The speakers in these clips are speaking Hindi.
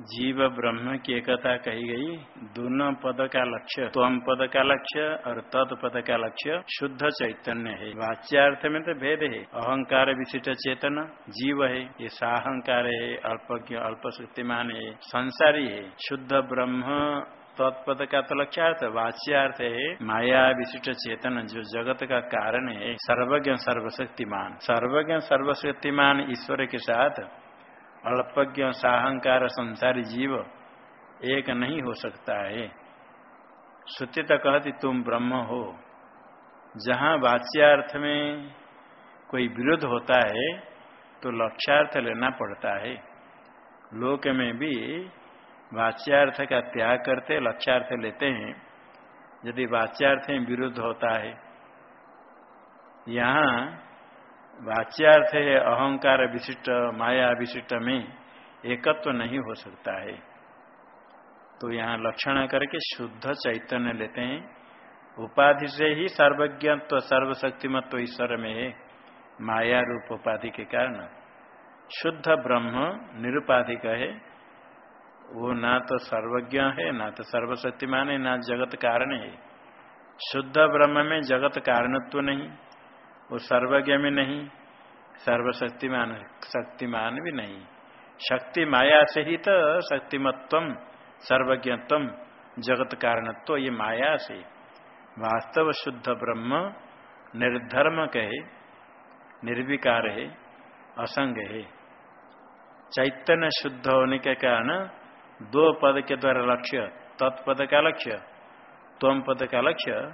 जीव ब्रह्म की एकता कही गई। दोनों पद का लक्ष्य त्वम पद का लक्ष्य और तत् पद का लक्ष्य शुद्ध चैतन्य है। वाच्यार्थ में तो भेद है। अहंकार विशिष्ट चेतन जीव है। ये साहंकार है, अल्पज्ञ अल्प शक्तिमान है, संसारी है। शुद्ध ब्रह्म तत्पद का तो लक्ष्यार्थ, वाच्यार्थ है। माया विशिष्ट चेतन जो जगत का कारण है, सर्वज्ञ, सर्वशक्तिमान। सर्वज्ञ, सर्वशक्तिमान ईश्वर के साथ अल्पज्ञ साहंकार संसारी जीव एक नहीं हो सकता है। श्रुति तो कहती, तुम ब्रह्म हो। जहाँ वाच्यार्थ में कोई विरोध होता है तो लक्ष्यार्थ लेना पड़ता है। लोक में भी वाच्यार्थ का त्याग करते, लक्ष्यार्थ लेते हैं। यदि वाच्यार्थ में विरोध होता है, यहाँ वाच्यार्थ है अहंकार विशिष्ट, माया विशिष्ट में एकत्व तो नहीं हो सकता है। तो यहाँ लक्षण करके शुद्ध चैतन्य लेते हैं। उपाधि से ही सर्वज्ञत्व, सर्वशक्तिमत्व ईश्वर में है। माया रूप उपाधि के कारण। शुद्ध ब्रह्म निरुपाधिक है। वो ना तो सर्वज्ञ है, ना तो सर्वशक्तिमान है, ना जगत कारण है। शुद्ध ब्रह्म में जगत कारणत्व नहीं। वो सर्वज्ञ में नहीं, सर्वशक्तिमान, शक्तिमान भी नहीं। शक्ति माया से ही तो शक्तिमत्व सर्वज्ञत्व जगत कारणत्व, ये माया से। वास्तव शुद्ध ब्रह्म निर्धर्म कहे, निर्विकार है, असंग है। चैतन्य शुद्ध होने के कारण दो पद के द्वारा लक्ष्य, तत्पद का लक्ष्य तम पद का लक्ष्य,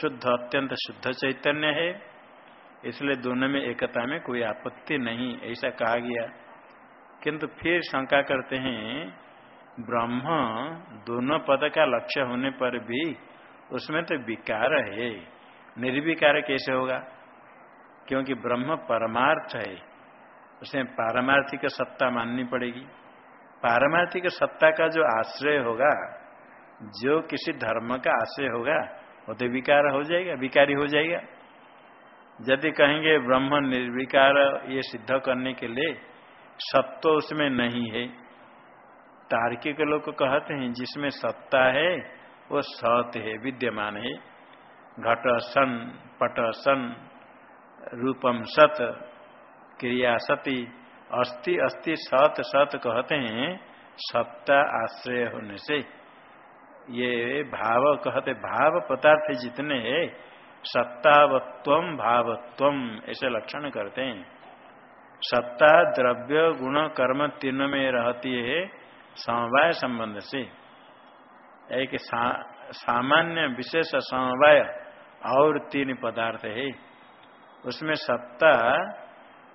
शुद्ध, अत्यंत शुद्ध चैतन्य है। इसलिए दोनों में एकता में कोई आपत्ति नहीं, ऐसा कहा गया। किंतु फिर शंका करते हैं, ब्रह्म दोनों पद का लक्ष्य होने पर भी उसमें तो विकार है। निर्विकार कैसे होगा? क्योंकि ब्रह्म परमार्थ है। उसमें पारमार्थिक सत्ता माननी पड़ेगी। पारमार्थिक सत्ता का जो आश्रय होगा, जो किसी धर्म का आश्रय होगा, वो तो विकार हो जाएगा, विकारी हो जाएगा। यदि कहेंगे ब्रह्म निर्विकार ये सिद्ध करने के लिए सत्व उसमें नहीं है। तार्किक लोग कहते हैं, जिसमें सत्ता है, वो सत है, विद्यमान है। घट सन पट सन रूपम सत क्रिया सती अस्थि अस्थि, सत सत कहते हैं, सत्ता आश्रय होने से। ये भाव कहते, भाव पदार्थ जितने हैं सत्तावत्व भावत्व ऐसे लक्षण करते हैं। सत्ता द्रव्य गुण कर्म तीनों में रहती है समवाय संबंध से। एक सा, सामान्य विशेष समवाय और तीन पदार्थ है। उसमें सत्ता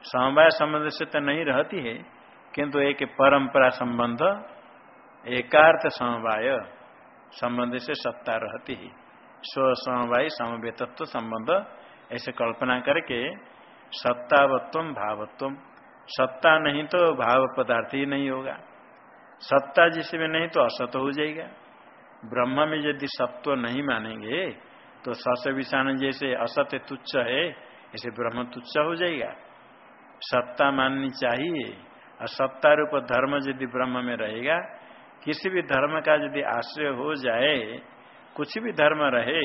समवाय संबंध से तो नहीं रहती है किंतु एक परंपरा संबंध एकार्थ समवाय संबंध से सत्ता रहती है। स्व समवाय समवेतत्व संबंध ऐसे कल्पना करके सत्तावत्व भावत्व सत्ता नहीं तो भाव पदार्थ ही नहीं होगा। सत्ता जिसमें नहीं तो असत हो जाएगा। ब्रह्म में यदि सत्व नहीं मानेंगे तो सस विषाण जैसे असत तुच्छ है, ऐसे ब्रह्म तुच्छ हो जाएगा। सत्ता माननी चाहिए। और सत्ता रूप धर्म यदि ब्रह्म में रहेगा, किसी भी धर्म का यदि आश्रय हो जाए कुछ भी धर्म रहे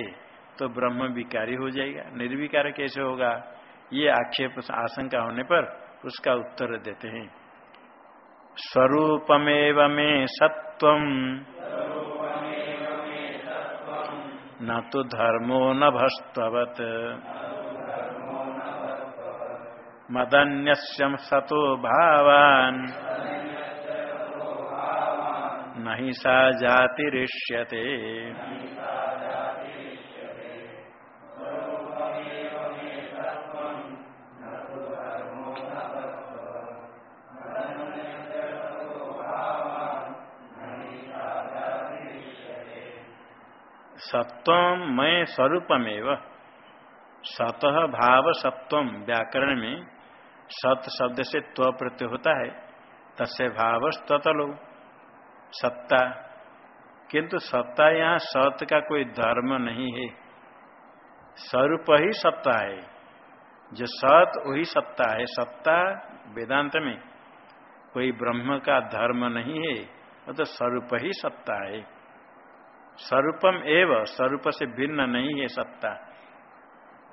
तो ब्रह्म विकारी हो जाएगा, निर्विकार कैसे होगा? ये आक्षेप, आशंका होने पर उसका उत्तर देते हैं। स्वरूपमेव में सत्व न तो धर्मो न भस्तवत। मदन्यम सतो भावान। नहीं सा जातिरिष्यते। सत्वम मैं स्वरूपमेव। सतह भाव सत्वम व्याकरण में सत शब्द से त्व प्रत्यय होता है। तस्य भाव ततलो सत्ता। किंतु सत्ता यहाँ सत का कोई धर्म नहीं है। स्वरूप ही सत्ता है। जो सत वही सत्ता है। सत्ता वेदांत में कोई ब्रह्म का धर्म नहीं है, वो तो स्वरूप ही सत्ता है। स्वरूपम एव, स्वरूप से भिन्न नहीं है सत्ता।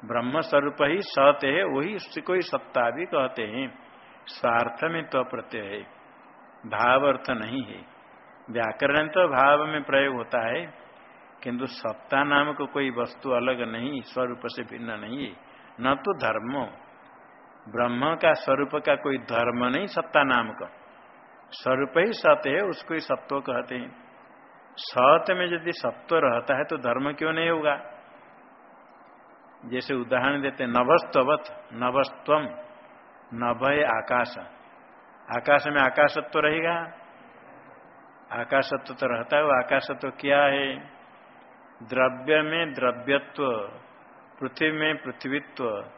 ब्रह्म स्वरूप ही सत है, वही उससे कोई सत्ता भी कहते हैं। स्वार्थ में तो प्रत्यय है। भाव अर्थ नहीं है। व्याकरण तो भाव में प्रयोग होता है, किंतु सत्ता नाम को कोई वस्तु अलग नहीं, स्वरूप से भिन्न नहीं। है न तो धर्म। ब्रह्म का स्वरूप का कोई धर्म नहीं सत्ता नाम का। स्वरूप ही सत्य है, उसको ही सत्व कहते हैं। सत्य में यदि सत्व रहता है तो धर्म क्यों नहीं होगा? जैसे उदाहरण देते नभस्तवत नभस्तम नभय आकाश। आकाश में आकाशत्व रहेगा? आकाशत्व तो रहता है, वो आकाशत्व क्या है? द्रव्य में द्रव्यत्व, पृथ्वी में पृथ्वीत्व,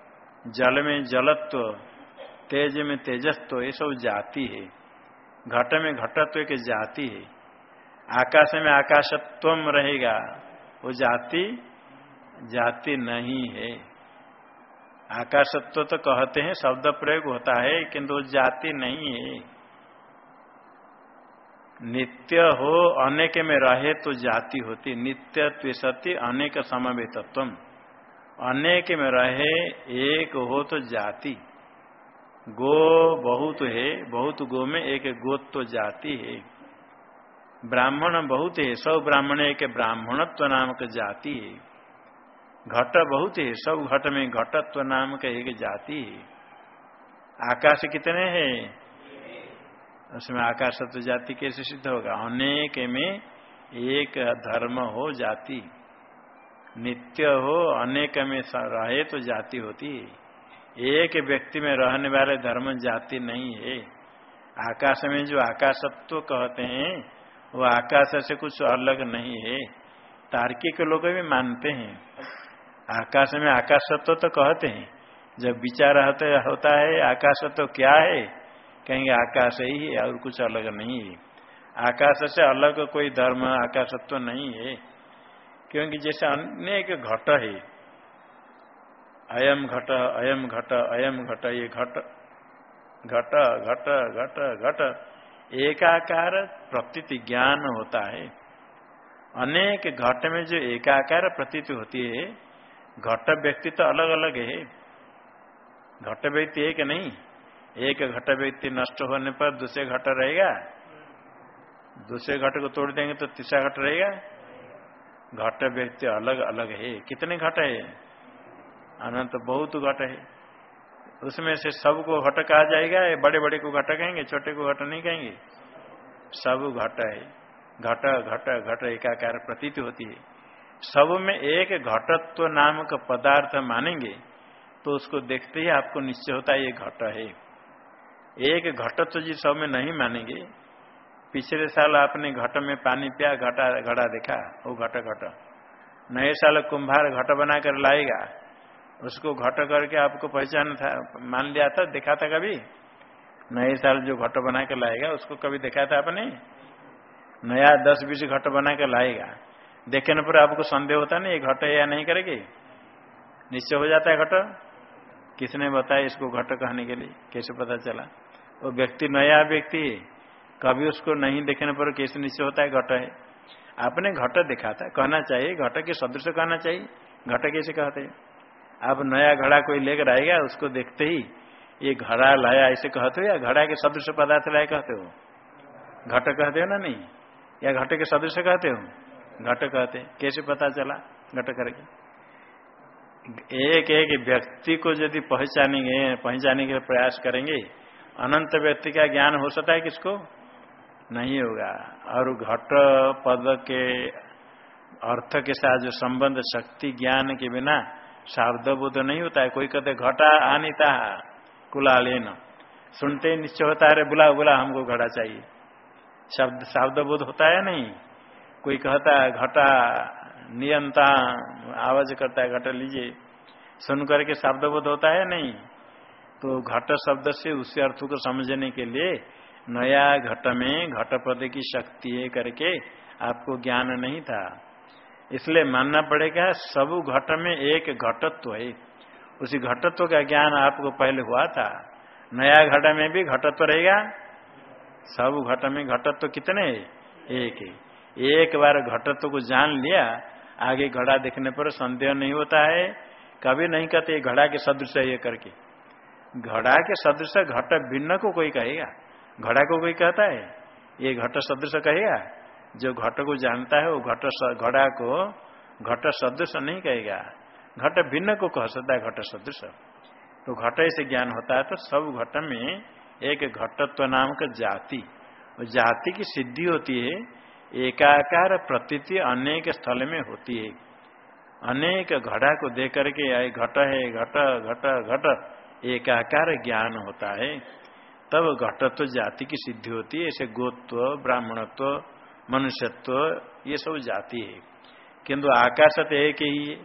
जल में जलत्व, तेज में तेजस्व ये सब जाति है। घट में घटत्व एक जाति है। आकाश में आकाशत्व रहेगा, वो जाति जाति नहीं है। आकाशत्व तो कहते हैं, शब्द प्रयोग होता है, किंतु जाति नहीं है। नित्य हो, अनेक में रहे तो जाति होती। नित्य त्विशति अनेक समवेतत्व अनेक में रहे, एक हो तो जाति। गो बहुत है, बहुत गो में एक गोत्व तो जाति है। ब्राह्मण बहुत है, सब ब्राह्मण एक ब्राह्मणत्व नामक जाति है। घट बहुत है, सब घट में घटत्व नाम का एक जाति है। आकाश कितने हैं? उसमें आकाशत्व जाति कैसे सिद्ध होगा? अनेक में एक धर्म हो जाति। नित्य हो, अनेक में रहे तो जाति होती। है एक व्यक्ति में रहने वाले धर्म जाति नहीं है। आकाश में जो आकाशत्व कहते हैं, वो आकाश से कुछ अलग नहीं है। तार्किक लोग भी मानते हैं। आकाश में आकाशत्व तो कहते हैं। जब विचार होता है आकाशत्व क्या है? कहेंगे, आकाश ही है, और कुछ अलग नहीं है। आकाश से अलग कोई धर्म, आकाशत्व नहीं है, क्योंकि जैसे अनेक घट है। अयम घट अयम घट अयम घट, ये घट घट घट घट घट, एकाकार प्रतीति ज्ञान होता है। अनेक घट में जो एकाकार प्रतीति होती है, घट व्यक्ति तो अलग अलग है। घट व्यक्ति एक नहीं एक घट व्यक्ति नष्ट होने पर दूसरे घट रहेगा? दूसरे घट को तोड़ देंगे तो तीसरा घट रहेगा? घट व्यक्ति अलग अलग है। कितने घट है? अनंत बहुत घट है। उसमें से सबको घट कहा जाएगा? बड़े बड़े को घट कहेंगे, छोटे को घट नहीं कहेंगे? सब घट है। घट घट घट एकाकार प्रतीत होती है। सब में एक घटत्व नाम का पदार्थ मानेंगे तो उसको देखते ही आपको निश्चय होता है ये घट है। एक घटत्व जी सब में नहीं मानेंगे। पिछले साल आपने घट में पानी पिया, घटा, घड़ा देखा, वो घट घट। नए साल कुंभार घट बनाकर लाएगा। उसको घट करके आपको पहचान था, मान लिया था, देखा था कभी? नए साल जो घट बना कर लाएगा, उसको कभी देखा था आपने? नया दस बीस घट बना कर लाएगा। देखने पर आपको संदेह होता नहीं, ये घट या नहीं करेगी? निश्चय हो जाता है घट? किसने बताया इसको घट कहने के लिए? कैसे पता चला? वो व्यक्ति नया व्यक्ति, कभी उसको नहीं देखने पर कैसे निश्चय होता है? घट है। आपने घट देखा था, कहना चाहिए, घट के सदृश कहना चाहिए। घट कैसे कहते हैं? आप नया घड़ा कोई लेकर आएगा, उसको देखते ही ये घड़ा लाया, ऐसे कहते हो या घड़ा के सदृश पदार्थ लाए कहते हो? घट कहते हो ना नहीं? या घट के सदृश कहते हो? घट कहते कैसे पता चला? घट करके। एक एक व्यक्ति को यदि पहचानेंगे पहचाने के प्रयास करेंगे अनंत व्यक्ति का ज्ञान हो सकता है किसको? नहीं होगा। और घट पद के अर्थ के साथ जो संबंध शक्ति ज्ञान के बिना शाब्द बोध नहीं होता है। कोई कहते, घटा आनिता कुला लेना सुनते निश्चय होता है, अरे बुला बुला हमको घड़ा चाहिए। शब्द शाब्द बोध होता है नहीं? कोई कहता है, घटा नियंता, आवाज़ करता है, घट लीजिए। सुन करके शब्द बोध होता है नहीं? तो घट शब्द से उसी अर्थ को समझने के लिए नया घट में घट पद की शक्ति है करके आपको ज्ञान नहीं था। इसलिए मानना पड़ेगा, सब घट में एक घटत्व है। उसी घटत्व का ज्ञान आपको पहले हुआ था। नया घट में भी घटत्व रहेगा। सब घट में घटत्व कितने है? एक है। एक बार घटत्व को जान लिया, आगे घड़ा देखने पर संदेह नहीं होता है। कभी नहीं कहते घड़ा के सदृश ये करके। घड़ा के सदृश घट भिन्न को कोई कहेगा? घड़ा को कोई कहता है? ये घट सदृश कहेगा? जो घट को जानता है, वो घट घड़ा को घट सदृश नहीं कहेगा। घट भिन्न को कह सकता है, घट सदृश। तो घट से ज्ञान होता है तो सब घट में एक घटत्व नाम का जाति जाति की सिद्धि होती है, एकाकार प्रतीति अनेक स्थल में होती है। अनेक घड़ा को देख करके घट है, घट घट घट। एकाकार ज्ञान होता है, तब घटत्व, जाति की सिद्धि होती है, ऐसे गोत्व, ब्राह्मणत्व, मनुष्यत्व, ये सब जाति है। किंतु आकाशत एक ही है,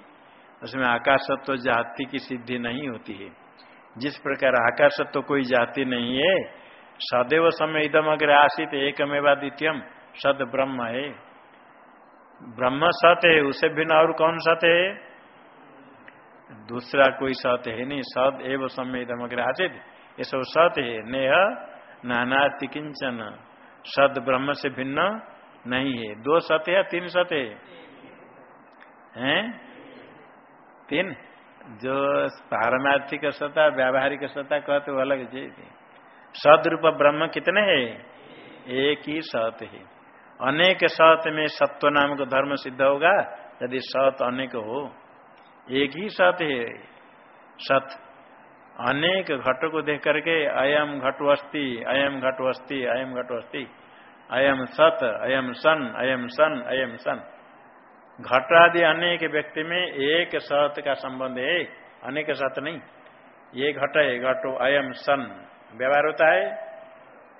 उसमें आकाशत्व, जाति की सिद्धि नहीं होती है। जिस प्रकार आकाशत्व कोई जाति नहीं है, सदैव समय इदम अगर आशित एकमेवा द्वितीयम सद ब्रह्म है। ब्रह्म सत है, उसे भिन्न और कौन सत है? दूसरा कोई सत है नहीं सत एवं अग्र आचित। ये सब सत है। नेह नाना किंचन। सद ब्रह्म से भिन्न नहीं है। दो सत है तीन सत है? हैं? तीन? जो पारमार्थिक सत्ता, व्यावहारिक सत्ता कहते वो अलग चीज़ सदरूप ब्रह्म कितने है? एक ही सत है। अनेक सत में सत्व नाम का धर्म सिद्ध होगा, यदि सत अनेक हो। एक ही सत है सत। अनेक घट को देख करके अयम घट घटवस्ती अयम घट घटवस्ती अयम घट घटवस्ती अयम सत, अयम सन अयम सन अयम सन। घट आदि अनेक व्यक्ति में एक सत का संबंध है। अनेक सत नहीं। ये घट है, घटो अयम सन। व्यवहार होता है,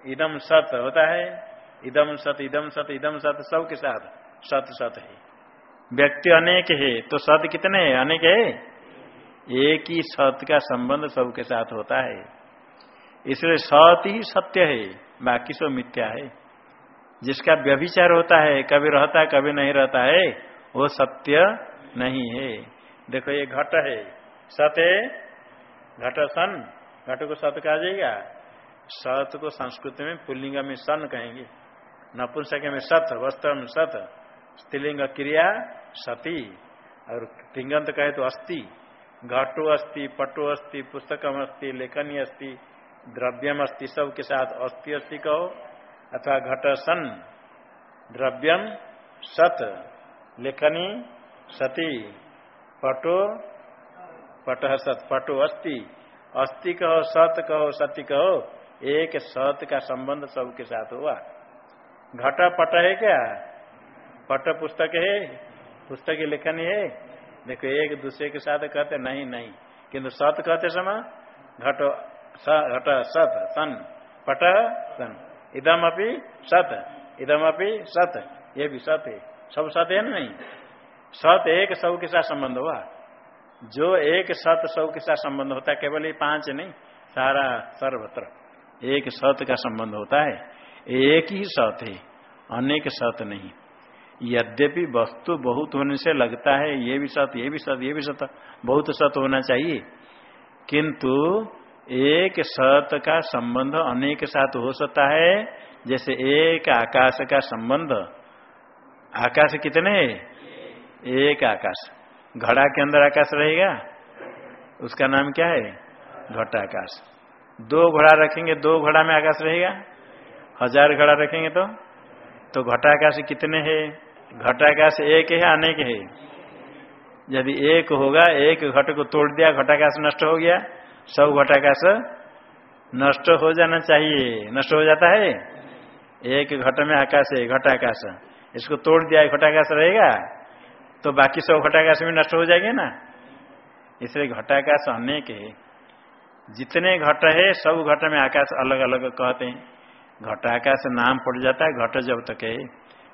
इदम सत होता है। इदम सत इदम सत इदम सत सब के साथ सत सत है। व्यक्ति अनेक है तो सत कितने है? अनेक है? एक ही सत का संबंध सबके साथ होता है। इसलिए सत ही सत्य है, बाकी सब मिथ्या है। जिसका व्यभिचार होता है, कभी रहता है कभी नहीं रहता है, वो सत्य नहीं है। देखो, ये घट है। सत है, घट सन। घट को सत कहा जाएगा? सत को संस्कृत में पुल्लिंग में सन कहेंगे। नपुंसक में सत, वस्त्र में सत। स्त्रीलिंग क्रिया सती, और तिंगंत कहे तो अस्थि घटो अस्थि पटो अस्थि पुस्तकम अस्थि लेखनी अस्थि द्रव्यम अस्थि सब के साथ अस्थि अस्थि कहो, अथवा घट सन, द्रव्यम सत, लेखनी सती, पटो पट सत, पटो अस्थि अस्थि कहो, सत कहो, सती कहो, एक सत का संबंध सबके साथ हुआ। घट पट है क्या? पट पुस्तक है, पुस्तक लेखन है। देखो, एक दूसरे के साथ कहते, नहीं नहीं। किंतु सत कहते समय घट घट, सत, सन, पट, सन। इदम अपनी सत, इदम अपनी सत। ये भी सत है। सब सत है नहीं? सत एक सब के साथ संबंध हुआ। जो एक सत सब के साथ संबंध होता है, केवल ये पाँच नहीं, सारा सर्वत्र। एक सत का संबंध होता है। एक ही सत है, अनेक सत नहीं। यद्यपि वस्तु बहुत होने से लगता है, ये भी सत, ये भी सत, ये भी सत, बहुत सत होना चाहिए। किंतु एक सत का संबंध अनेक साथ हो सकता है, जैसे एक आकाश का संबंध। आकाश कितने? है एक आकाश। घड़ा के अंदर आकाश रहेगा? उसका नाम क्या है? घटाकाश दो घड़ा रखेंगे, दो घड़ा में आकाश रहेगा? हज़ार घड़ा रखेंगे तो? तो घटाकाश कितने हैं? घटाकाश एक है अनेक है? यदि एक होगा, एक घट को तोड़ दिया घटाकाश नष्ट हो गया, सब घटाकाश नष्ट हो जाना चाहिए। नष्ट हो जाता है? एक घट में आकाश है घटाकाश इसको तोड़ दिया घटाकाश रहेगा तो बाकी सब घटाकाश में नष्ट हो जाएँगे ना? इसलिए घटाकाश अनेक है। जितने घट है, सब घट में आकाश अलग अलग कहते हैं। घटाकाश नाम पड़ जाता है, घट जब तक है।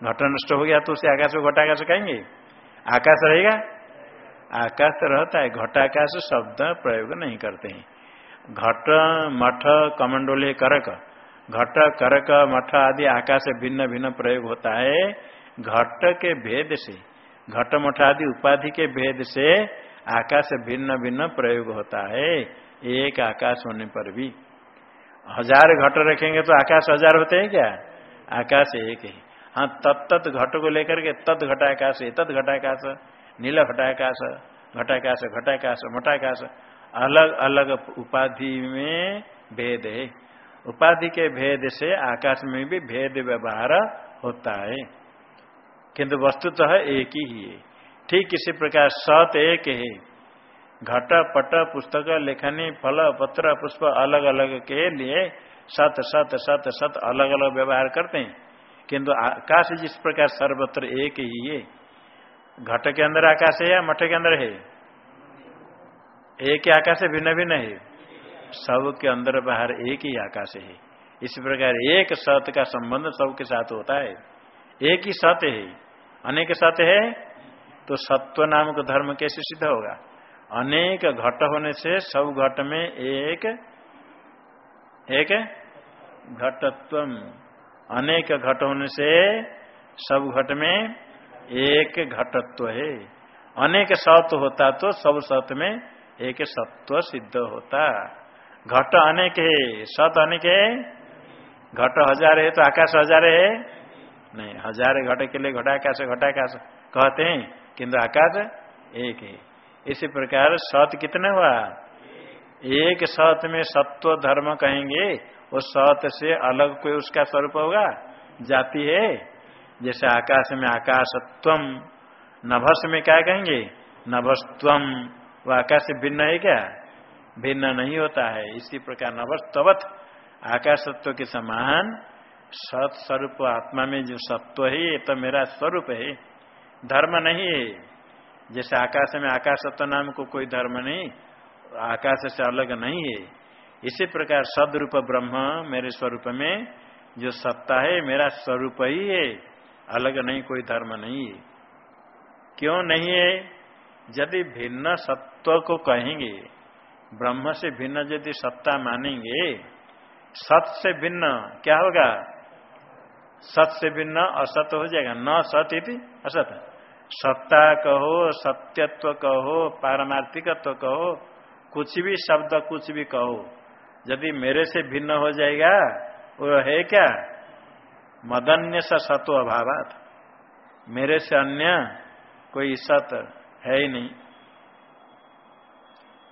घट नष्ट हो गया तो उसे आकाश को घटाकाश कहेंगे। आकाश रहेगा? आकाश रहता है, घटाकाश शब्द प्रयोग नहीं करते हैं। घट, मठ, कमंडोले, करक। घट, करक, मठ आदि आकाश भिन्न भिन्न प्रयोग होता है घट के भेद से। घट, मठ आदि उपाधि के भेद से आकाश भिन्न भिन्न प्रयोग होता है, एक आकाश होने पर भी। हज़ार घट रखेंगे तो आकाश हज़ार होते हैं क्या? आकाश एक है। हाँ तत्त घट को लेकर के तद घटाकाश तद घटाकाश नील घटाकाश घटाकाश घटाकाश मटाकाश अलग अलग उपाधि में भेद है। उपाधि के भेद से आकाश में भी भेद व्यवहार होता है। किंतु वस्तुतः तो एक ही है। ठीक इसी प्रकार सत एक है। घट, पट, पुस्तक, लेखनी, फल, पत्र, पुष्प अलग अलग के लिए सत सत सत सत अलग अलग व्यवहार करते हैं। किंतु आकाश जिस प्रकार सर्वत्र एक ही है, घट के अंदर आकाश है या मठ के अंदर है? एक ही आकाश भिन्न भिन्न है? सब के अंदर बाहर एक ही आकाश है। इस प्रकार एक सत का संबंध सबके साथ होता है। एक ही सत्य है। अनेक सत्य है तो सत्व नाम का धर्म कैसे सिद्ध होगा? अनेक घट होने से सब घट में एक एक घटत्व अनेक घट होने से सब घट में एक घटत्व है। अनेक सत्व होता तो सब सत्य में एक सत्व सिद्ध होता। घट अनेक है, सत अनेक है। घट हज़ार है तो आकाश हज़ार है। नहीं, हज़ार घट के लिए घटाकाश घटाकाश कहते हैं, किंतु आकाश एक है। इसी प्रकार सत कितने हुआ? एक सत में सत्व धर्म कहेंगे वो सत से अलग कोई उसका स्वरूप होगा? जाति है। जैसे आकाश में आकाशत्वम, नभस में क्या कहेंगे? नभस्तम वो आकाश से भिन्न है क्या? भिन्न नहीं होता है। इसी प्रकार नभस्तवत आकाशत्व के समान सत स्वरूप आत्मा में जो सत्व है, ये तो मेरा स्वरूप है। धर्म नहीं है। जैसे आकाश में आकाशत्व नाम को कोई धर्म नहीं, आकाश से अलग नहीं है। इसी प्रकार सदरूप ब्रह्म मेरे स्वरूप में जो सत्ता है, मेरा स्वरूप ही है। अलग नहीं, कोई धर्म नहीं है। क्यों नहीं है? यदि भिन्न सत्व को कहेंगे, ब्रह्म से भिन्न यदि सत्ता मानेंगे, सत से भिन्न क्या होगा? सत से भिन्न असत हो जाएगा। न सत इति असत। सत्ता कहो, सत्यत्व कहो, पारमार्थिकत्व कहो, कुछ भी शब्द कुछ भी कहो यदि मेरे से भिन्न हो जाएगा, वो है क्या? मदन्य स सत्व अभाव मेरे से अन्य कोई सत है ही नहीं।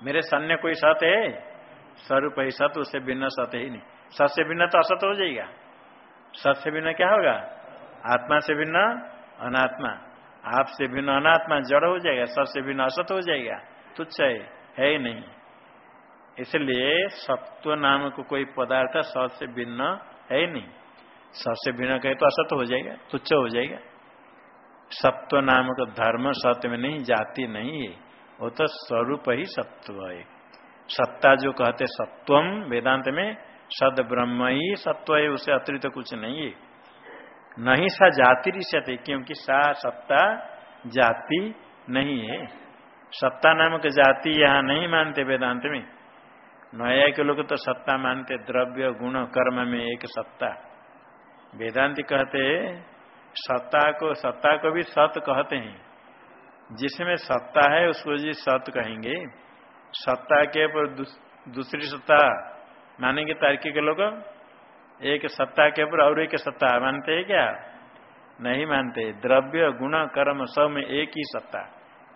मेरे से अन्य कोई सत है? स्वरूप ही सत, उससे भिन्न सत ही नहीं। सत से भिन्न तो असत हो जाएगा। सत से भिन्न क्या होगा? आत्मा से भिन्न, अनात्मा। आप से भिन्न, अनात्मा जड़ हो जाएगा। सत से भिन्न असत हो जाएगा। तुच्छ है ही नहीं। इसलिए सत्व नाम को कोई पदार्थ सत से भिन्न है नहीं। सत से भिन्न कहे तो असत हो जाएगा, तुच्छ हो जाएगा। सत्व नाम का धर्म सत्य में नहीं, जाति नहीं है। वो तो स्वरूप ही सत्व है। सत्ता जो कहते सत्वम, वेदांत में सद ब्रह्म ही सत्व है, उसे अतिरिक्त कुछ नहीं है। नहीं सा जाति रिश्यते क्योंकि सा सत्ता जाति नहीं है। सत्ता नामक जाति यहाँ नहीं मानते वेदांत में। नया के लोग तो सत्ता मानते द्रव्य, गुण, कर्म में एक सत्ता। वेदांति कहते सत्ता को सत्ता को भी सत कहते हैं। जिसमें सत्ता है, उसको जी सत कहेंगे। सत्ता के ऊपर दूसरी सत्ता मानेंगे तार्किक लोग। एक सत्ता के ऊपर और एक सत्ता। मानते हैं क्या? नहीं मानते। द्रव्य, गुण, कर्म सब में एक ही सत्ता।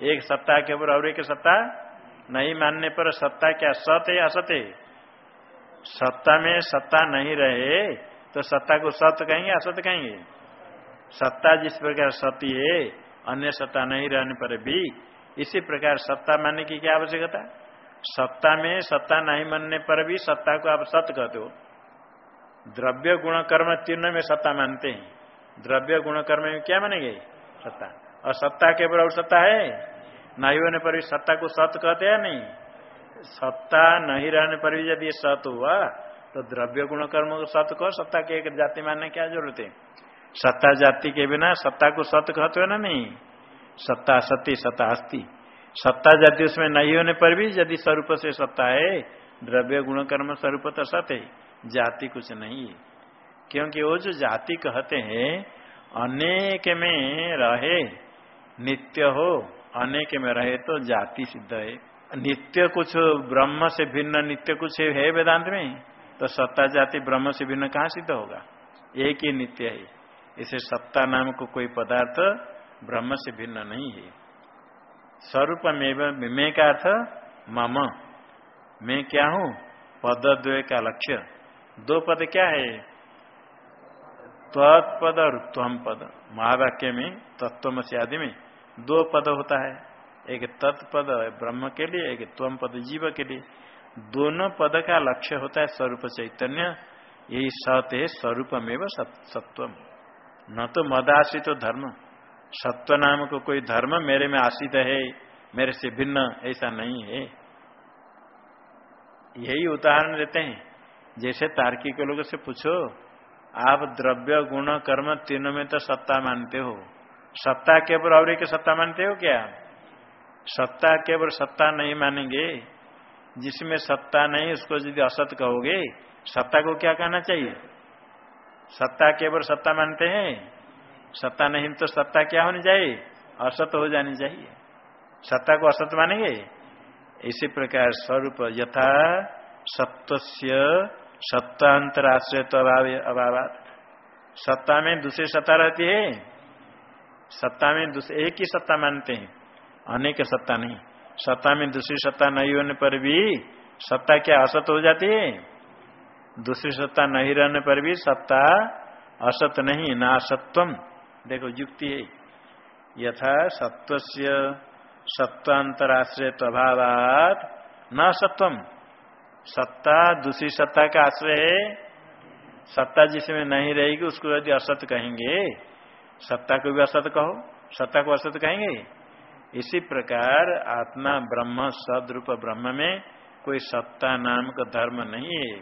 एक सत्ता के ऊपर और एक सत्ता नहीं मानने पर सत्ता क्या सत है असत है? सत्ता में सत्ता नहीं रहे तो सत्ता को सत कहेंगे, असत कहेंगे? सत्ता जिस प्रकार सती है, अन्य सत्ता नहीं रहने पर भी, इसी प्रकार सत्ता मानने की क्या आवश्यकता? सत्ता में सत्ता नहीं मानने पर भी सत्ता को आप सत्य कहते हो। द्रव्य गुण कर्म तीनों में सत्ता मानते हैं। द्रव्य गुण कर्म में क्या मानेंगे? सत्ता। और सत्ता के ऊपर और सत्ता है? नहीं होने पर भी सत्ता को सत कहते हैं नहीं? सत्ता नहीं रहने पर भी यदि सत हुआ तो द्रव्य गुण कर्म को सत कहो, सत्ता के एक जाति मानने क्या ज़रूरत है? सत्ता जाति के बिना सत्ता को सत कहते हो ना नहीं? सत्ता सत्य सत्ता अस्थि सत्ता जाति उसमें नहीं होने पर भी यदि स्वरूप से सत्ता है, द्रव्य गुण कर्म स्वरूप तो सत है, जाति कुछ नहीं है। क्योंकि वो जो जाति कहते हैं, अनेक में रहे, नित्य हो अनेक में रहे तो जाति सिद्ध है। नित्य कुछ ब्रह्म से भिन्न नित्य कुछ है वेदांत में? तो सत्ता जाति ब्रह्म से भिन्न कहाँ सिद्ध होगा? एक ही नित्य है। इसे सत्ता नाम को कोई पदार्थ ब्रह्म से भिन्न नहीं है। स्वरूप में का अर्थ मम। मैं क्या हूँ? पद द्वय का लक्ष्य। दो पद क्या है? तत्पद और त्वम पद। महावाक्य में तत्व आदि में। दो पद होता है, एक तत्पद ब्रह्म के लिए, एक त्वम पद जीव के लिए। दोनों पद का लक्ष्य होता है स्वरूप चैतन्य, यही सत है स्वरूप में सत्वम न तो मदाश्रित तो धर्म, सत्व नाम को कोई धर्म मेरे में आश्रित है, मेरे से भिन्न ऐसा नहीं है। यही उदाहरण देते हैं, जैसे तार्किक लोगों से पूछो, आप द्रव्य, गुण, कर्म तीनों में तो सत्ता मानते हो सत्ता केवल और एक सत्ता मानते हो क्या? सत्ता केवल सत्ता नहीं मानेंगे। जिसमें सत्ता नहीं, उसको यदि असत कहोगे, सत्ता को क्या कहना चाहिए? सत्ता केवल सत्ता मानते हैं? सत्ता नहीं तो सत्ता क्या होनी चाहिए? असत हो जानी चाहिए। सत्ता को असत मानेंगे? इसी प्रकार स्वरूप यथा सत्व सत्तांतर आश्रय अभाव सत्ता में दूसरी सत्ता रहती है। सत्ता में दूसरे एक ही सत्ता मानते हैं। अनेक सत्ता नहीं। सत्ता में दूसरी सत्ता नहीं होने पर भी सत्ता क्या असत हो जाती है? दूसरी सत्ता नहीं रहने पर भी सत्ता असत नहीं, ना सत्वम देखो, युक्ति है। यथा सत्व से सत्वांतराश्रय अभाव न सत्वम सत्ता दूसरी सत्ता का आश्रय है। सत्ता जिसमें नहीं रहेगी, उसको यदि असत कहेंगे सत्ता को भी असत कहो। सत्ता को असत कहेंगे? इसी प्रकार आत्मा ब्रह्म सदरूप ब्रह्म में कोई सत्ता नाम का धर्म नहीं है।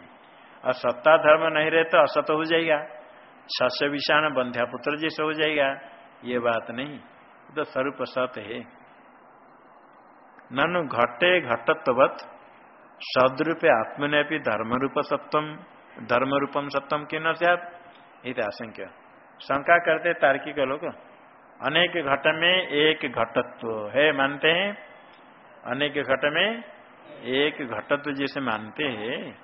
और सत्ता धर्म नहीं रहे तो असत हो जाएगा। शस्य विषाण बंध्या पुत्र जैसे हो जाएगा। ये बात नहीं। तो स्वरूप सत है। ननु घटे घटत्वत सदरूपे आत्मने भी धर्म रूप सत्वम धर्म रूपम सत्वम कि न इत शंका करते तार्किक लोग। अनेक घट में एक घटत्व है, मानते हैं? अनेक घट में एक घटत्व जैसे मानते हैं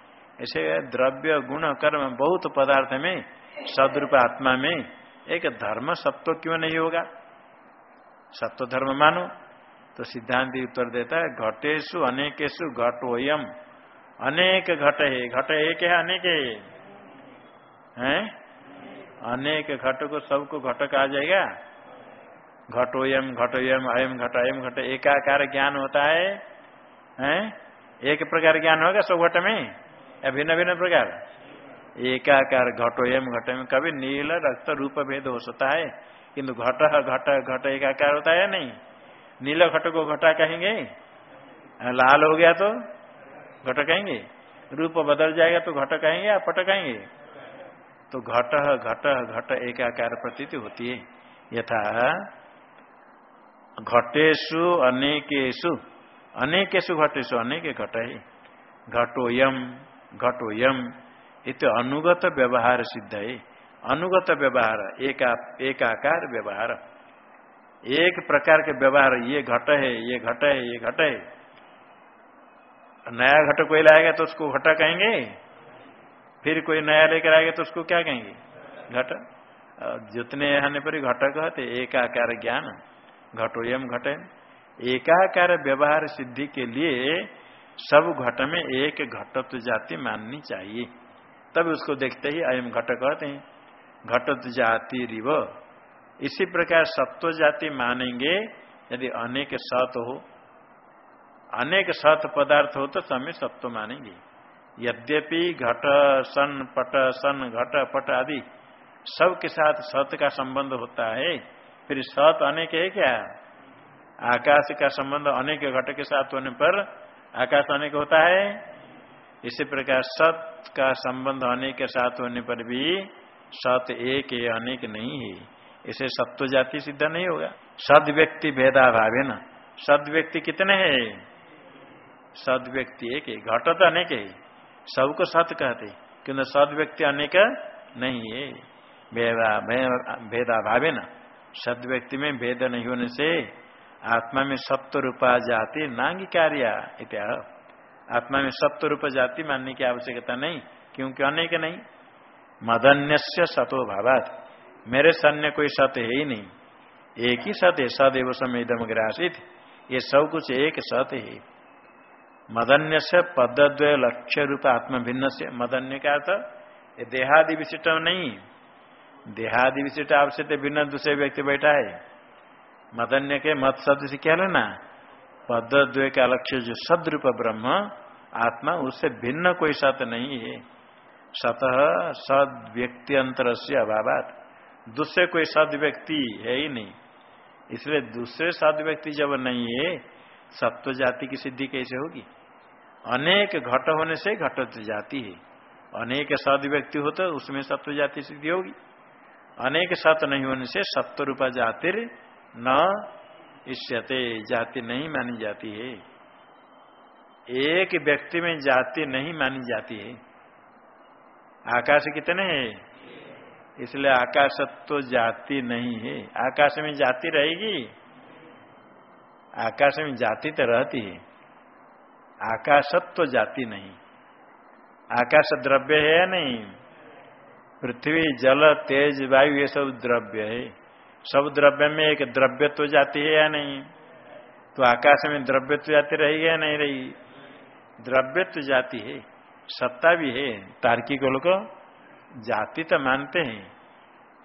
ऐसे द्रव्य, गुण, कर्म, बहुत पदार्थ में, सदरूप आत्मा में, एक धर्म सत्व क्यों नहीं होगा? सत्व धर्म मानो तो सिद्धांत उत्तर देता है घटेशु अनेकेशु घटोयम। अनेक घट है, घट एक है, अनेक है। हैं? अनेक घट को सबको घट कहा जाएगा। घटोयम घटोयम, अयम, घट अयम, घट, एकाकार ज्ञान होता है, हैं? एक प्रकार ज्ञान होगा सब घट में? या भिन्न भिन्न प्रकार? एकाकार, घटोयम घट में कभी नील, रक्त, रूप, भेद हो सकता है। किंतु घट घट घट, एकाकार होता है नहीं? नील घट को घटा कहेंगे? लाल हो गया तो घट कहेंगे। रूप बदल जाएगा तो घट कहेंगे या पट कहेंगे? तो घट घट घट एकाकार प्रतीत होती है। यथा घटेशु अनेकेशु अनेकेशु घटेशु अनेक घट है। घटोयम घटोयम इत अनुगत व्यवहार सिद्ध है। अनुगत व्यवहार, एक, एकाकार व्यवहार। एक प्रकार के व्यवहार, ये घट है, ये घट है, ये घट है। नया घट कोई लाएगा तो उसको घटा कहेंगे। फिर कोई नया लेकर आएगा तो उसको क्या कहेंगे? घट। जितने आने पर घट कहते एकाकार ज्ञान, घटोयम घट। एकाकार व्यवहार सिद्धि के लिए सब घट में एक घटत्व जाति माननी चाहिए। तब उसको देखते ही अयम घट कहते हैं। घटत्व जाति रिव। इसी प्रकार सत्व जाति मानेंगे, यदि अनेक सत हो। अनेक सत पदार्थ हो तो समय सत्व मानेंगे। यद्यपि घट, सन, पट, सन, घट, पट आदि सब के साथ सत का संबंध होता है, फिर सत अनेक है क्या? आकाश का संबंध अनेक घट के साथ होने पर आकाश अनेक होता है। इसी प्रकार सत का संबंध अनेक के साथ होने पर भी सत एक है अनेक नहीं है। इसे सत्व जाति सिद्ध नहीं होगा। सद व्यक्ति भेदाभाव है ना? सद व्यक्ति कितने हैं? सद व्यक्ति एक है। घट तो अनेक है। सबको सत कहते किन्तु सद व्यक्ति अनेक नहीं है? भेदा है ना। सद व्यक्ति में भेद नहीं होने से आत्मा में सत्व रूपा जाति नांगी कार्य इत्या। आत्मा में सत्व रूप जाति मानने की आवश्यकता नहीं। क्योंकि अनेक नहीं। मदन्य सतो भावात। मेरे सन्य कोई सत्य है ही नहीं। एक ही सत्य है। सदैव समय दम ग्रासित। ये सब कुछ एक सत्य है। मदन्य से पदद्वय लक्ष्य रूप आत्म भिन्न से मदन्य का अर्थ ये देहादि विशिष्ट नहीं। देहादि विशिष्ट आपसे तो भिन्न दूसरे व्यक्ति बैठा है। मदन्य के मत शब्द से क्या लेना पदद्वय का लक्ष्य जो सदरूप ब्रह्म, आत्मा, उससे भिन्न कोई सत्य नहीं है। सतह सद व्यक्ति अंतर से अभाव दूसरे कोई सद व्यक्ति है ही नहीं। इसलिए दूसरे सद व्यक्ति जब नहीं है सत्व जाति की सिद्धि कैसे होगी? अनेक घट होने से घट जाति है। अनेक सद व्यक्ति हो तो उसमें सत्व जाति सिद्धि होगी। अनेक सत्य नहीं होने से सत्व रूपा जातिर न इष्यते, जाति नहीं मानी जाती है। एक व्यक्ति में जाति नहीं मानी जाती है। आकाश कितने हैं? इसलिए आकाशत्व जाति नहीं है। आकाश में जाति रहेगी? आकाश में जाति तो रहती है। आकाशत्व जाति नहीं। आकाश द्रव्य है या नहीं? पृथ्वी, जल, तेज, वायु, ये सब द्रव्य है। सब द्रव्य में एक द्रव्य तो जाती है या नहीं? तो आकाश में द्रव्य तो जाती रहेगी या नहीं रही? द्रव्य तो जाती है। सत्ता भी है। तार्किक लोग जाति तो मानते हैं,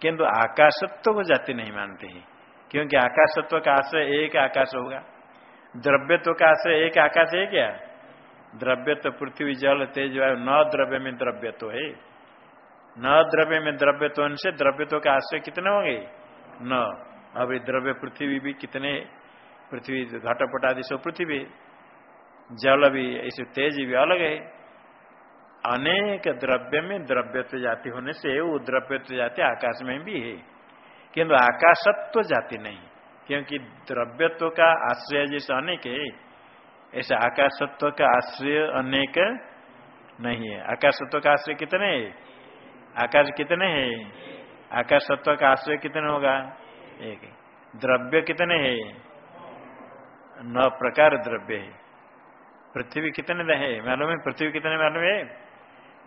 किंतु आकाशत्व को जाति नहीं मानते हैं, क्योंकि आकाशत्व का आश्रय एक आकाश होगा। द्रव्यत्व का आश्रय एक आकाश है क्या? द्रव्य तो पृथ्वी, जल, तेज, वायु, न द्रव्य में द्रव्य तो है। न द्रव्य में द्रव्य तो से द्रव्य तो का आश्रय कितने होंगे? न। अभी द्रव्य पृथ्वी भी कितने? पृथ्वी घटपट आदि सब पृथ्वी जल भी, ऐसे तेज भी अलग है। अनेक द्रव्य में द्रव्यत्व जाति होने से वो द्रव्यत्व जाति आकाश में भी है। किंतु आकाशत्व जाति नहीं, क्योंकि द्रव्यत्व का आश्रय जैसे अनेक है। ऐसे आकाशत्व का आश्रय अनेक नहीं है। आकाशत्व का आश्रय कितने है? आकाश कितने है? आकाशत्व का आश्रय कितने होगा? एक। द्रव्य कितने है? नौ प्रकार द्रव्य है। पृथ्वी कितने है? मालूम है? पृथ्वी कितने मालूम है?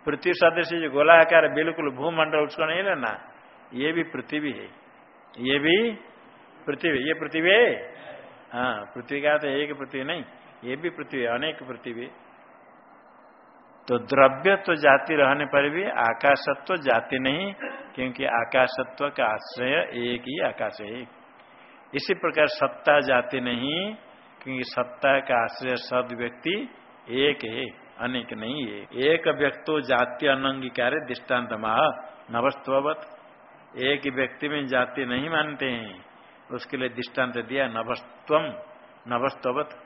पृथ्वी सदस्य जो गोला आकार बिल्कुल भूमंडल, उसको नहीं लेना। ये भी पृथ्वी है। ये भी पृथ्वी ये पृथ्वी है? हाँ पृथ्वी का तो एक पृथ्वी नहीं। ये भी पृथ्वी, अनेक पृथ्वी तो द्रव्य तो जाति रहने पर भी आकाशत्व जाति नहीं, क्योंकि आकाशत्व का आश्रय एक ही आकाश है। इसी प्रकार सत्ता जाति नहीं, क्योंकि सत्ता का आश्रय सद व्यक्ति एक है, अनेक नहीं है। एक व्यक्तो जाति अनंगीकार दृष्टांत माह नवस्तवत एक व्यक्ति में जाति नहीं मानते हैं, उसके लिए दृष्टांत दिया नभस्तम नभस्तवत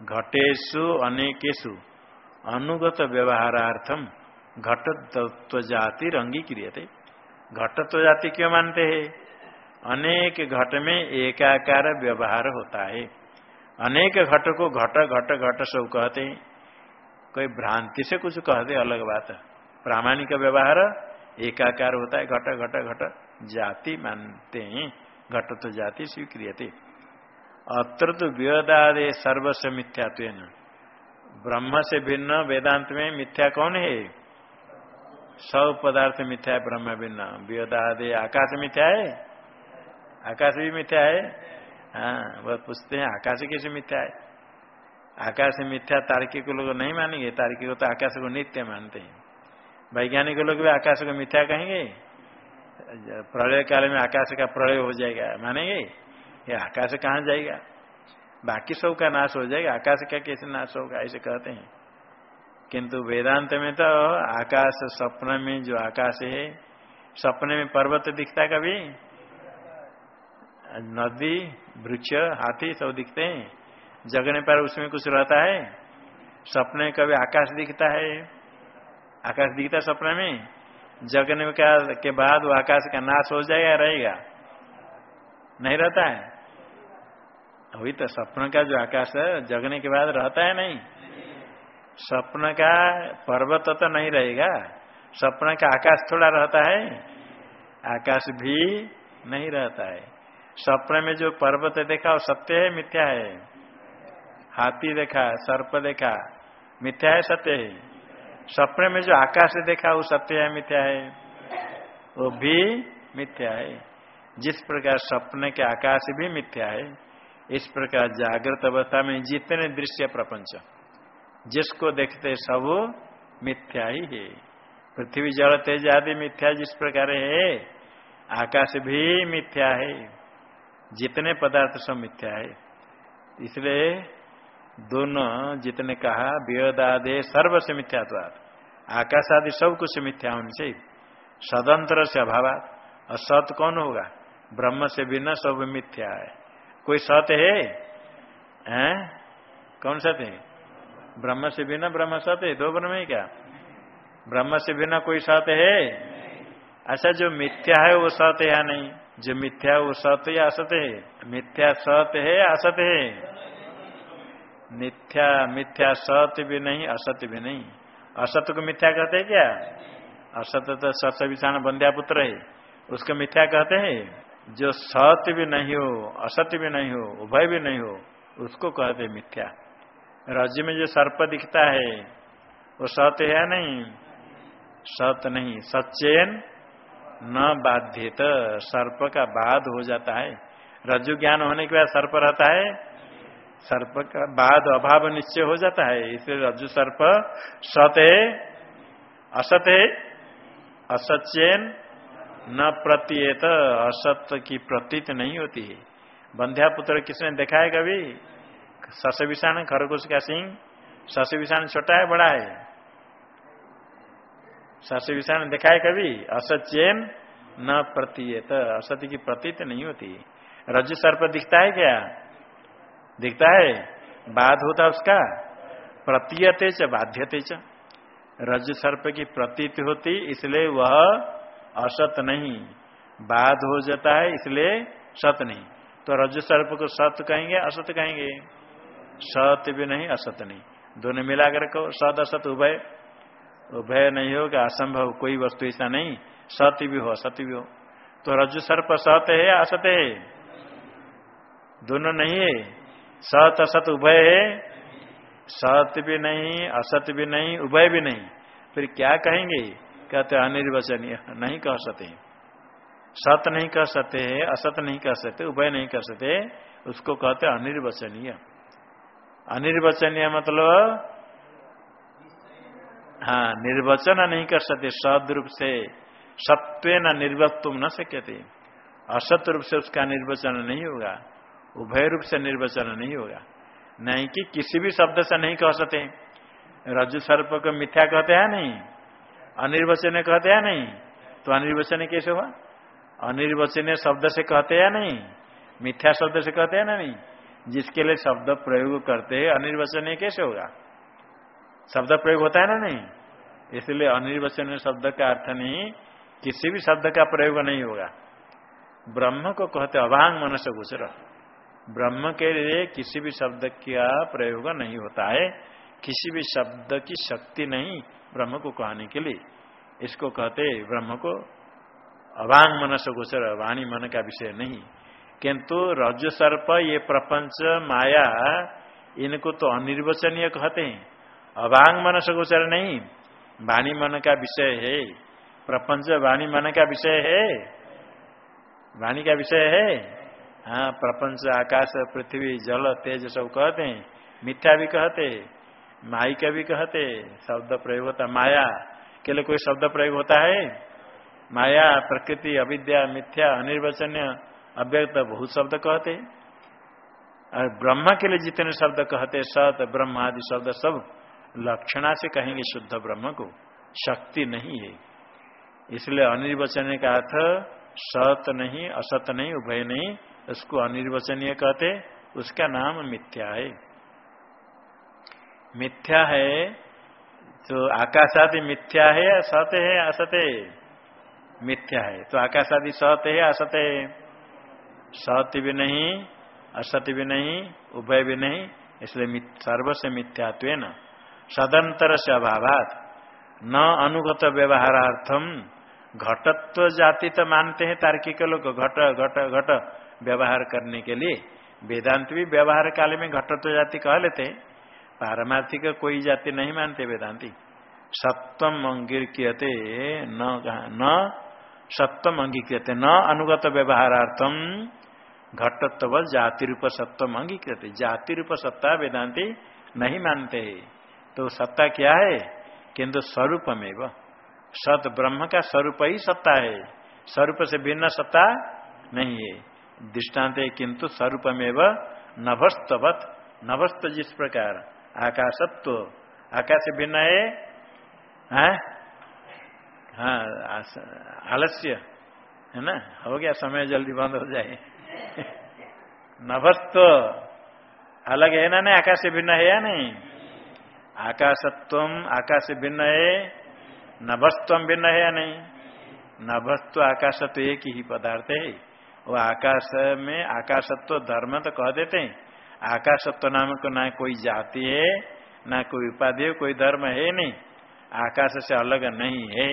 घटेशु अनेकेशु अनुगत व्यवहारार्थम घट तत्व जाति अंगीक्रिय थे घट तो जाति क्यों मानते हैं? अनेक घट में एकाकार व्यवहार होता है। अनेक घट को घट घट घट सब कहते हैं। कोई भ्रांति से कुछ कहते अलग बात प्रामाणिक व्यवहार एकाकार होता है। घट घट घट जाति मानते हैं। घट तो जाति स्वीक्रिय थे अत्र तो वेदादे सर्वस्व मिथ्यात्व ब्रह्म से भिन्न, वेदांत में मिथ्या कौन है? सब पदार्थ मिथ्या है, ब्रह्म भिन्न। वेदादे आकाश मिथ्या है? आकाश भी मिथ्या है? हाँ वह पूछते हैं, आकाश कैसे मिथ्या है? आकाश मिथ्या तार्किक को लोग नहीं मानेंगे। तार्किक तो आकाश को नित्य मानते हैं। वैज्ञानिक लोग भी आकाश को मिथ्या कहेंगे? प्रलय काल में आकाश का प्रलय हो जाएगा। मानेंगे? ये आकाश कहाँ जाएगा? बाकी सब का नाश हो जाएगा। आकाश का कैसे नाश होगा? ऐसे कहते हैं। किंतु वेदांत में तो आकाश सपने में जो आकाश है, सपने में पर्वत दिखता है कभी? नदी, वृक्ष, हाथी सब दिखते हैं। जगने पर उसमें कुछ रहता है? सपने में कभी आकाश दिखता है? आकाश दिखता सपने में? जगने का के बाद वो आकाश का नाश हो जाएगा रहेगा? नहीं रहता है? वही तो स्वप्न का जो आकाश है, जगने के बाद रहता है नहीं। स्वप्न का पर्वत तो नहीं रहेगा। सपन का आकाश थोड़ा रहता है, आकाश भी नहीं रहता है। स्वप्न में जो पर्वत देखा, वो सत्य है, मिथ्या है? हाथी देखा, सर्प देखा, मिथ्या है, सत्य है? स्वप्न में जो आकाश देखा, वो सत्य है, मिथ्या है? वो भी मिथ्या है। जिस प्रकार सपने के आकाश भी मिथ्या है इस प्रकार जागृत अवस्था में जितने दृश्य प्रपंच, जिसको देखते सब मिथ्या ही है। पृथ्वी जल, तेज आदि मिथ्या जिस प्रकार है, आकाश भी मिथ्या है। जितने पदार्थ सब मिथ्या है। इसलिए दोनों जितने कहा वेदादे सर्व से मिथ्यात्वाद आकाश आदि सब कुछ मिथ्या होने से सदंत्र से अभाव और सत कौन होगा? ब्रह्म से बिना सब मिथ्या है। कोई सत्य है? हैं? कौन सत्य है? ब्रह्म से बिना ब्रह्म सत्य है। दो ब्रह्म है क्या? ब्रह्म से बिना कोई सत्य है? अच्छा जो मिथ्या है, वो सत्य है नहीं? जो मिथ्या वो सत्य या असत्य है? मिथ्या सत्य है असत्य है? मिथ्या मिथ्या सत्य भी नहीं, असत्य भी नहीं। असत्य को मिथ्या कहते हैं क्या? असत्य तो सत्य विषाण बंध्या पुत्र है। उसको मिथ्या कहते हैं? जो सत्य भी नहीं हो असत्य भी नहीं हो, उभय भी नहीं हो, उसको कहते मिथ्या। राज्य में जो सर्प दिखता है, वो सत्य है नहीं? सत्य नहीं। सचेन न बाध्यत। सर्प का बाध हो जाता है। रज्जु ज्ञान होने के बाद सर्प रहता है। सर्प का बाद अभाव निश्चय हो जाता है। इसलिए रज्जु सर्प, सत है, असत है असचेन न प्रतीयत असत्य की प्रतीत नहीं होती है। बंध्या पुत्र किसने देखा है कभी? सस विषाण खरगोश का सिंह। सस विषाण छोटा है, बड़ा है? सस विषाण देखा है कभी? असचेन न प्रतीयत असत्य की प्रतीत नहीं होती रज सर्प दिखता है क्या? दिखता है। बाध होता उसका। प्रतीयते च, बाध्यते च। रज सर्प की प्रतीत होती, इसलिए वह असत नहीं, बाध हो जाता है, इसलिए सत नहीं। तो रज सर्प को सत कहेंगे, असत कहेंगे। सत्य भी नहीं, असत नहीं। दोनों मिलाकर कहो सत, असत, उभय। उभय नहीं होगा, असंभव, कोई वस्तु ऐसा नहीं। सत्य भी हो असत्य भी हो। तो रज सर्प सत्य है, असत है? दोनों नहीं है। सत, असत, उभय है। सत्य भी नहीं असत्य भी नहीं, उभय भी नहीं। फिर क्या कहेंगे? कहते अनिर्वचनीय, नहीं कह सकते। सत नहीं कह सकते, असत नहीं कह सकते, उभय नहीं कह सकते, उसको कहते अनिर्वचनीय। अनिर्वचनीय मतलब हाँ निर्वचन नहीं कर सकते, सद रूप से सत्व न निर्वत्व न सकते असत रूप से उसका निर्वचन नहीं होगा, उभय रूप से निर्वचन नहीं होगा। नहीं कि किसी भी शब्द से नहीं कह सकते। रजु सर्प को मिथ्या कहते हैं, नहीं। अनिर्वचन कहते हैं नहीं? तो अनिर्वचन कैसे हुआ? अनिर्वचन शब्द से कहते हैं नहीं? मिथ्या शब्द से कहते हैं ना नहीं? जिसके लिए शब्द प्रयोग करते हैं, अनिर्वचनीय कैसे होगा? शब्द प्रयोग होता है ना नहीं? इसलिए अनिर्वचनीय शब्द का अर्थ नहीं, किसी भी शब्द का प्रयोग नहीं होगा। ब्रह्म को कहते अभांग मन से गुजर ब्रह्म के लिए किसी भी शब्द का प्रयोग नहीं होता है। किसी भी शब्द की शक्ति नहीं ब्रह्म को कहने के लिए। इसको कहते ब्रह्म को अभांग मन से गोचर वाणी मन का विषय नहीं। किंतु रज सर्प ये प्रपंच, माया, इनको तो अनिर्वचनीय कहते हैं। अभांग मन से गोचर नहीं, वाणी मन का विषय है। प्रपंच, वाणी मन का विषय है। वाणी का विषय है। हाँ प्रपंच, आकाश, पृथ्वी, जल, तेज सब कहते हैं। मिथ्या भी कहते हैं। माई का भी कहते, शब्द प्रयोग होता, माया। के लिए कोई शब्द प्रयोग होता है? माया, प्रकृति, अविद्या, मिथ्या, अनिर्वचन्य, अव्यक्त, बहुत शब्द कहते। और ब्रह्म के लिए जितने शब्द कहते, सत, ब्रह्म आदि शब्द सब लक्षणा से कहेंगे शुद्ध ब्रह्म को। शक्ति नहीं है। इसलिए अनिर्वचनीय का अर्थ, सत नहीं, असत नहीं, उभय नहीं, उसको अनिर्वचनीय कहते, उसका नाम मिथ्या है। मिथ्या है तो आकाश आदि मिथ्या है सत्य है असत्य मिथ्या है तो आकाश आदि सत्य है। असत्य सत्य भी नहीं असत्य भी नहीं, उभय भी नहीं, इसलिए सर्व से मिथ्यात्व न। सदंतर से अभावात। न अनुगत व्यवहारार्थम घटत्व जाति तो मानते हैं तार्किक लोग, घट घट घट व्यवहार करने के लिए। वेदांत भी व्यवहार काल में घटत्व जाति कह लेते हैं। पारमार्थिक कोई जाति नहीं मानते वेदांति। सत्वम अंगीर कियते न न सत्वम अंगीकृत न अनुगत व्यवहारार्थम घटत्व जाति रूप सत्वम अंगीकृत जाति रूप सत्ता वेदांति नहीं मानते। तो सत्ता क्या है? किंतु स्वरूप में सत ब्रह्म का स्वरूप ही सत्ता है। स्वरूप से भिन्न सत्ता नहीं है। दृष्टांत है किंतु स्वरूप में नभस्तवत। नभस्त जिस प्रकार आकाशत्व। आकाश से भिन्न है? हाँ, हाँ आलस्य। है ना? हो गया समय जल्दी बंद हो जाए। नभस्त अलग है ना नहीं? आकाश से भिन्न है या नहीं? आकाशत्व आकाश से भिन्न है। नभस्तम भिन्न है या नहीं? नभस्व आकाशत्व एक ही पदार्थ है। वो आकाश में आकाशत्व धर्म तो कह देते हैं। आकाशत्व नाम को ना कोई जाति है, ना कोई उपाधि है, कोई धर्म है नहीं। आकाश से अलग नहीं है।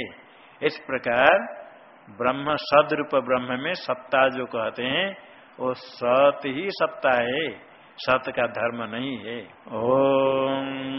इस प्रकार ब्रह्म सदरूप ब्रह्म में सत्ता जो कहते हैं, वो सत ही सत्ता है। सत का धर्म नहीं है। ओम।